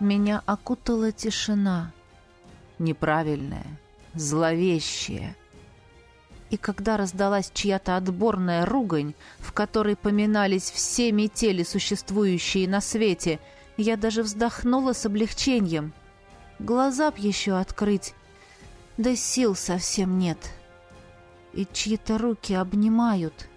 Меня окутала тишина. Неправильная, зловещая. И когда раздалась чья-то отборная ругань, в которой поминались все метели, существующие на свете, я даже вздохнула с облегчением. Глаза б еще открыть, да сил совсем нет. И чьи-то руки обнимают,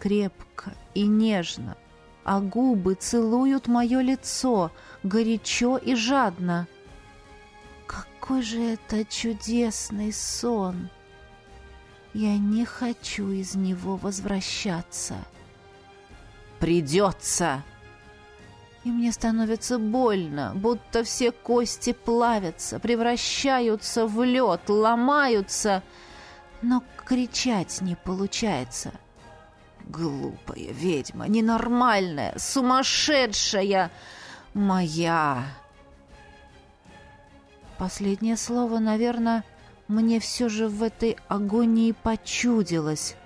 крепко и нежно, а губы целуют мое лицо, горячо и жадно. Какой же это чудесный сон! Я не хочу из него возвращаться. Придется! И мне становится больно, будто все кости плавятся, превращаются в лед, ломаются, но кричать не получается. Глупая ведьма, ненормальная, сумасшедшая, моя. Последнее слово, наверное, мне все же в этой агонии почудилось.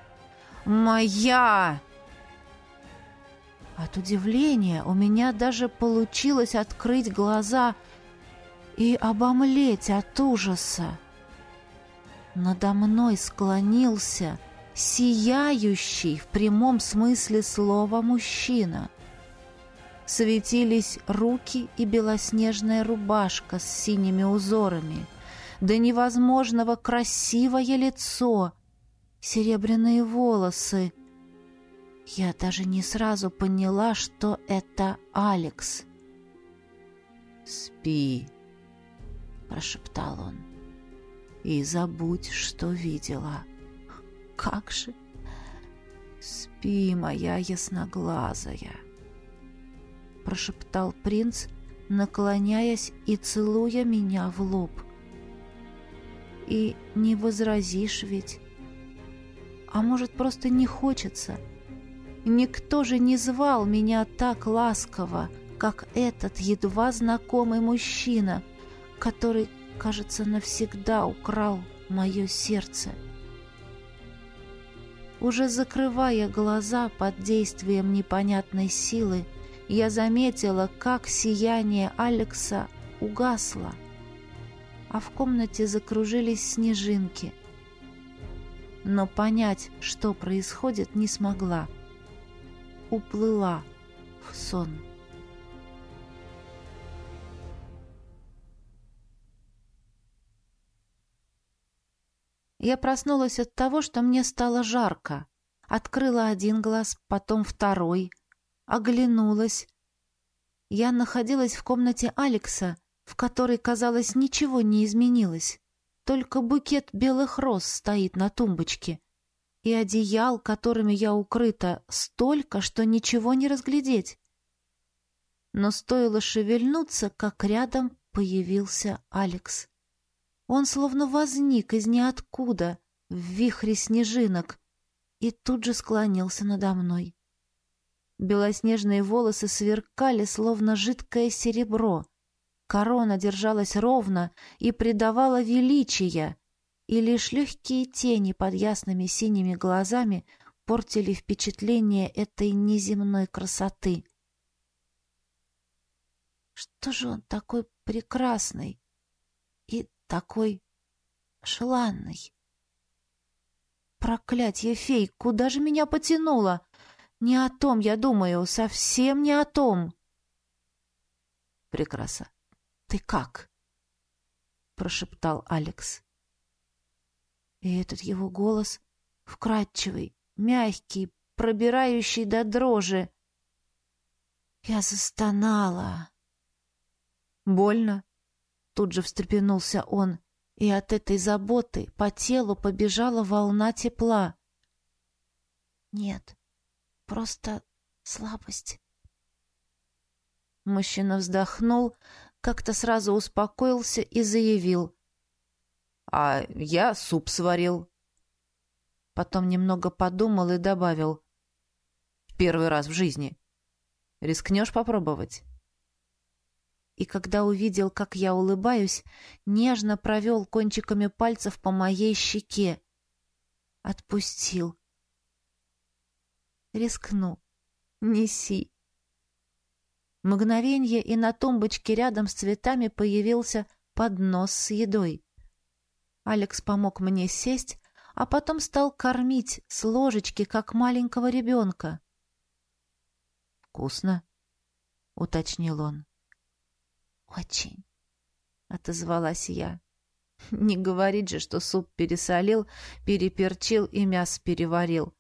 «Моя!» От удивления у меня даже получилось открыть глаза и обомлеть от ужаса. Надо мной склонился сияющий в прямом смысле слова мужчина. Светились руки и белоснежная рубашка с синими узорами — до невозможного красивое лицо, серебряные волосы. Я даже не сразу поняла, что это Алекс. «Спи», — прошептал он, — «и забудь, что видела». «Как же?» «Спи, моя ясноглазая», — прошептал принц, наклоняясь и целуя меня в лоб. И не возразишь ведь. А может, просто не хочется. Никто же не звал меня так ласково, как этот едва знакомый мужчина, который, кажется, навсегда украл мое сердце. Уже закрывая глаза под действием непонятной силы, я заметила, как сияние Алекса угасло — а в комнате закружились снежинки. Но понять, что происходит, не смогла. Уплыла в сон. Я проснулась от того, что мне стало жарко. Открыла один глаз, потом второй. Оглянулась. Я находилась в комнате Алекса — в которой, казалось, ничего не изменилось. Только букет белых роз стоит на тумбочке. И одеял, которыми я укрыта, столько, что ничего не разглядеть. Но стоило шевельнуться, как рядом появился Алекс. Он словно возник из ниоткуда, в вихре снежинок, и тут же склонился надо мной. Белоснежные волосы сверкали, словно жидкое серебро — Корона держалась ровно и придавала величия, и лишь легкие тени под ясными синими глазами портили впечатление этой неземной красоты. Что же он такой прекрасный и такой желанный? Проклятье фей, куда же меня потянуло? Не о том я думаю, совсем не о том. Прекраса. «Ты как?» — прошептал Алекс. И этот его голос, вкрадчивый, мягкий, пробирающий до дрожи. Я застонала. «Больно?» — тут же встрепенулся он, и от этой заботы по телу побежала волна тепла. «Нет, просто слабость». Мужчина вздохнул, как-то сразу успокоился и заявил. «А я суп сварил». Потом немного подумал и добавил. «Первый раз в жизни. Рискнешь попробовать?» И когда увидел, как я улыбаюсь, нежно провел кончиками пальцев по моей щеке. Отпустил. «Рискну. Неси». Мгновенье, и на тумбочке рядом с цветами появился поднос с едой. Алекс помог мне сесть, а потом стал кормить с ложечки, как маленького ребенка. «Вкусно?» — уточнил он. «Очень», — отозвалась я. Не говорит же, что суп пересолил, переперчил и мясо переварил.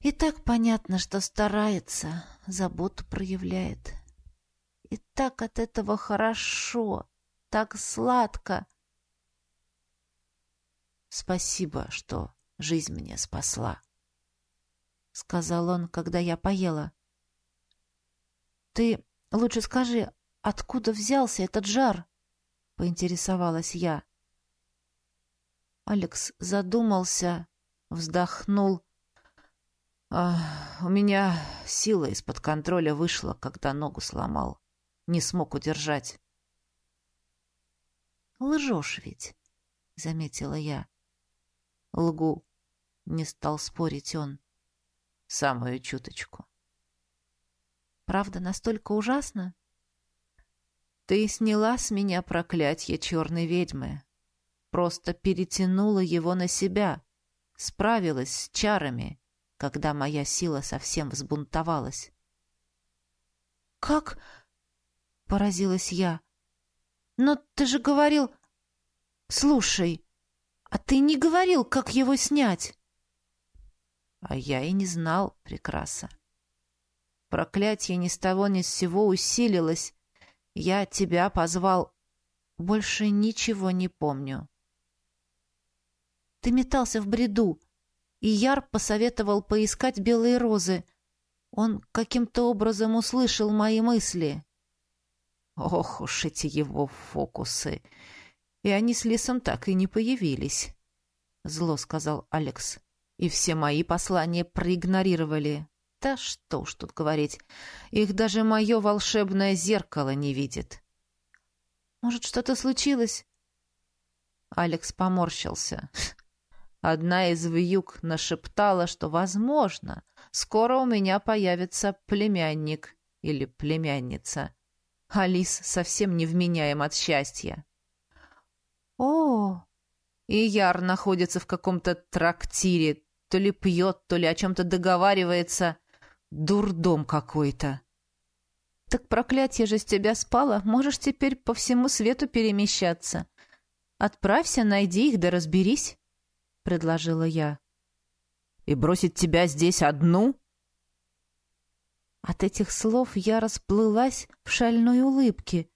И так понятно, что старается, заботу проявляет. И так от этого хорошо, так сладко. Спасибо, что жизнь мне спасла, — сказал он, когда я поела. Ты лучше скажи, откуда взялся этот жар? — поинтересовалась я. Алекс задумался, вздохнул. А, «У меня сила из-под контроля вышла, когда ногу сломал. Не смог удержать». «Лжешь ведь», — заметила я. «Лгу», — не стал спорить он. «Самую чуточку». «Правда настолько ужасно?» «Ты сняла с меня проклятье черной ведьмы, просто перетянула его на себя, справилась с чарами, когда моя сила совсем взбунтовалась. «Как?» — поразилась я. «Но ты же говорил...» «Слушай, а ты не говорил, как его снять?» А я и не знал, прекраса. Проклятие ни с того ни с сего усилилось. Я тебя позвал. Больше ничего не помню. Ты метался в бреду, и Яр посоветовал поискать белые розы. Он каким-то образом услышал мои мысли. Ох уж эти его фокусы! И они с Лисом так и не появились, — зло сказал Алекс. И все мои послания проигнорировали. Да что уж тут говорить, их даже мое волшебное зеркало не видит. Может, что-то случилось? Алекс поморщился. Одна из вьюг нашептала, что, возможно, скоро у меня появится племянник или племянница. Алис совсем невменяем от счастья. О, и Яр находится в каком-то трактире, то ли пьет, то ли о чем-то договаривается. Дурдом какой-то. Так проклятие же с тебя спало, можешь теперь по всему свету перемещаться. Отправься, найди их да разберись. — предложила я. «И бросить тебя здесь одну?» От этих слов я расплылась в шальной улыбке.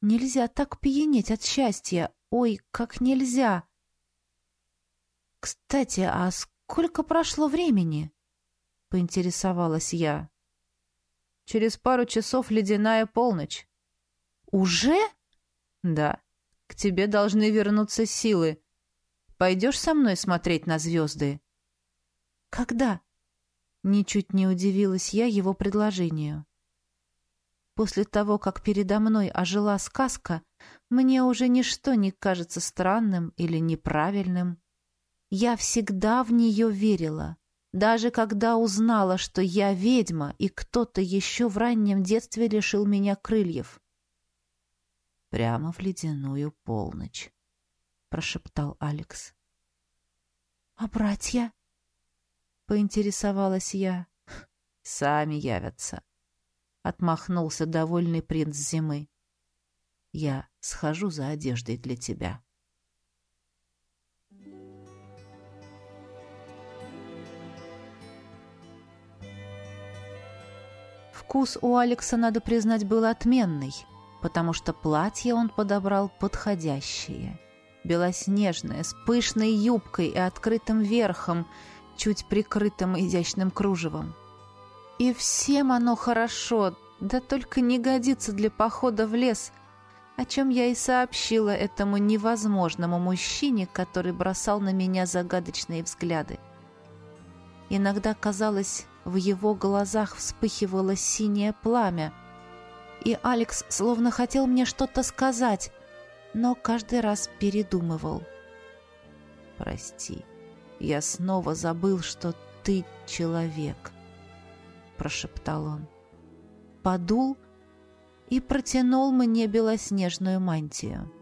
Нельзя так пьянеть от счастья. Ой, как нельзя! Кстати, а сколько прошло времени? Поинтересовалась я. Через пару часов ледяная полночь. Уже? Да. К тебе должны вернуться силы. Пойдешь со мной смотреть на звезды?» «Когда?» Ничуть не удивилась я его предложению. После того, как передо мной ожила сказка, мне уже ничто не кажется странным или неправильным. Я всегда в нее верила, даже когда узнала, что я ведьма, и кто-то еще в раннем детстве лишил меня крыльев. Прямо в ледяную полночь прошептал Алекс. А братья? поинтересовалась я. Сами явятся, отмахнулся довольный принц зимы. Я схожу за одеждой для тебя. Вкус у Алекса, надо признать, был отменный, потому что платье он подобрал подходящее — белоснежная, с пышной юбкой и открытым верхом, чуть прикрытым изящным кружевом. И всем оно хорошо, да только не годится для похода в лес, о чем я и сообщила этому невозможному мужчине, который бросал на меня загадочные взгляды. Иногда, казалось, в его глазах вспыхивало синее пламя, и Алекс словно хотел мне что-то сказать, но каждый раз передумывал. «Прости, я снова забыл, что ты человек», — прошептал он. Подул, и протянул мне белоснежную мантию.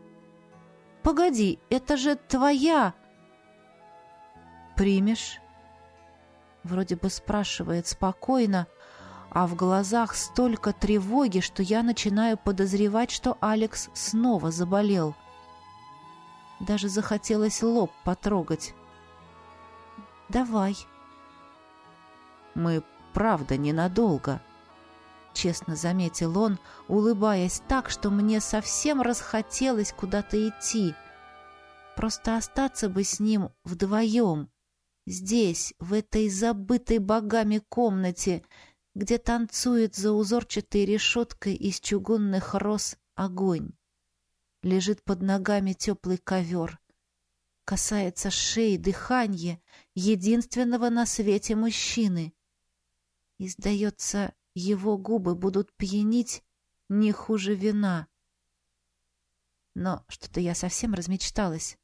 «Погоди, это же твоя!» «Примешь?» Вроде бы спрашивает спокойно, а в глазах столько тревоги, что я начинаю подозревать, что Алекс снова заболел. Даже захотелось лоб потрогать. «Давай». «Мы правда ненадолго», — честно заметил он, улыбаясь так, что мне совсем расхотелось куда-то идти. Просто остаться бы с ним вдвоем, здесь, в этой забытой богами комнате, где танцует за узорчатой решеткой из чугунных роз огонь. Лежит под ногами теплый ковер. Касается шеи, дыхания, единственного на свете мужчины. И, сдается, его губы будут пьянить не хуже вина. Но что-то я совсем размечталась.